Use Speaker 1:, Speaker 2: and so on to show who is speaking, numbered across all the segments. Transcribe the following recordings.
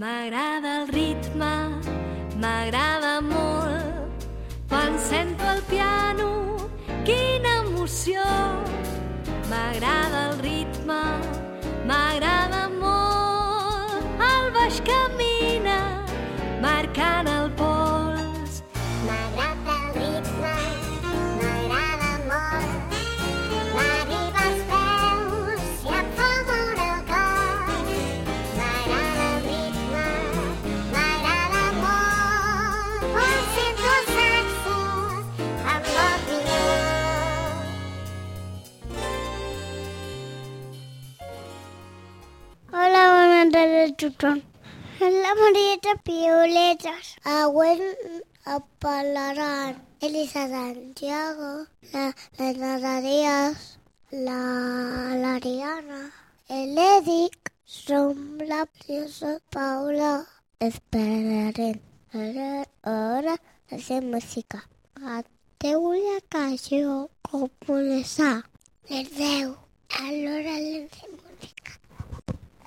Speaker 1: M'agrada el ritme, m'agrada molt. Quan sento el piano, quina emoció. M'agrada el ritme, m'agrada molt. El baix camina, marcant el pols.
Speaker 2: tothom. La Marieta Pioletes. Avui a parlaran Elisa Santiago, la, la Nara Díaz, la l'Ariana, Edic, som la preciosa Paula. Esperarem. Ara, ara, fer música. A teu la cançó, com ho Les deu. Allora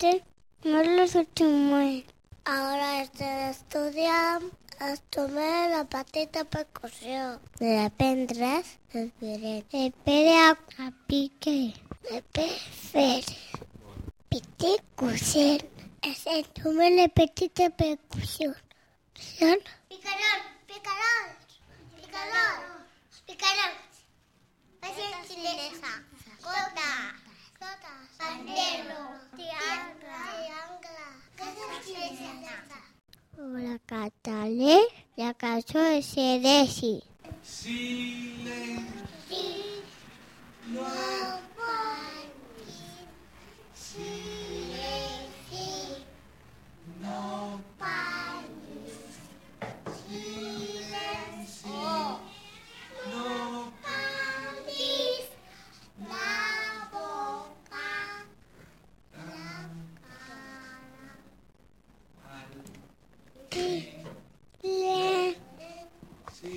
Speaker 2: Aprende no los últimos. Ahora estoy estudiando a tomar la patita percusión. De la pendras, el pere. El pere a a pique. El pere. Pite cusen. Es el tomar la petita percusión. Picarón, picarón,
Speaker 1: ya caso ese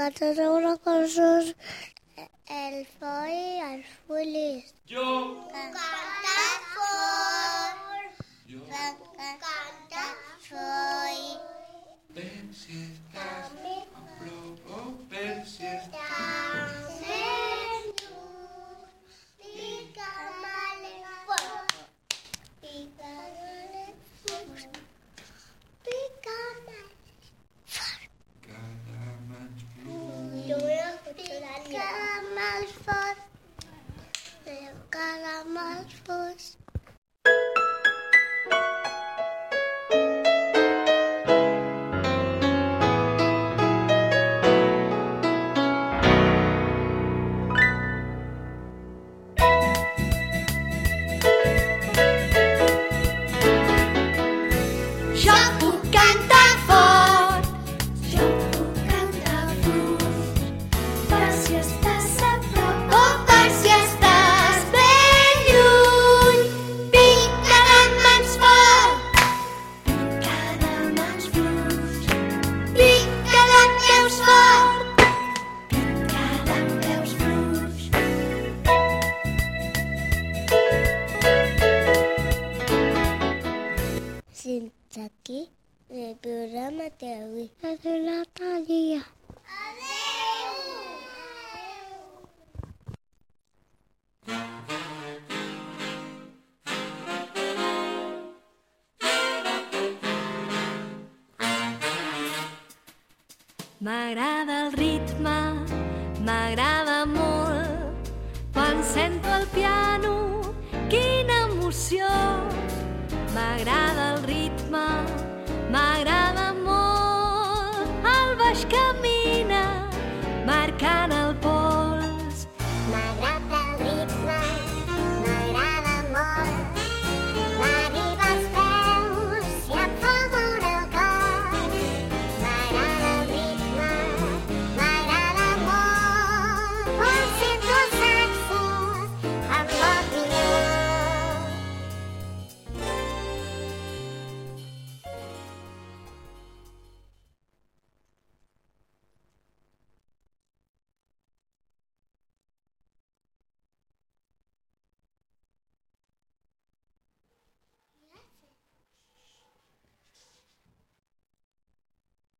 Speaker 1: gatos seguro con sus... El
Speaker 2: foy, el. Yo. Cantar for. Yo. Cantar foy. Ven si estás... Salamat Fuß. Aquí el programa d'avui. Adéu, Natàlia.
Speaker 1: M'agrada el ritme, m'agrada molt. Quan sento el piano, quina emoció. M'agrada el ritme, m'agrada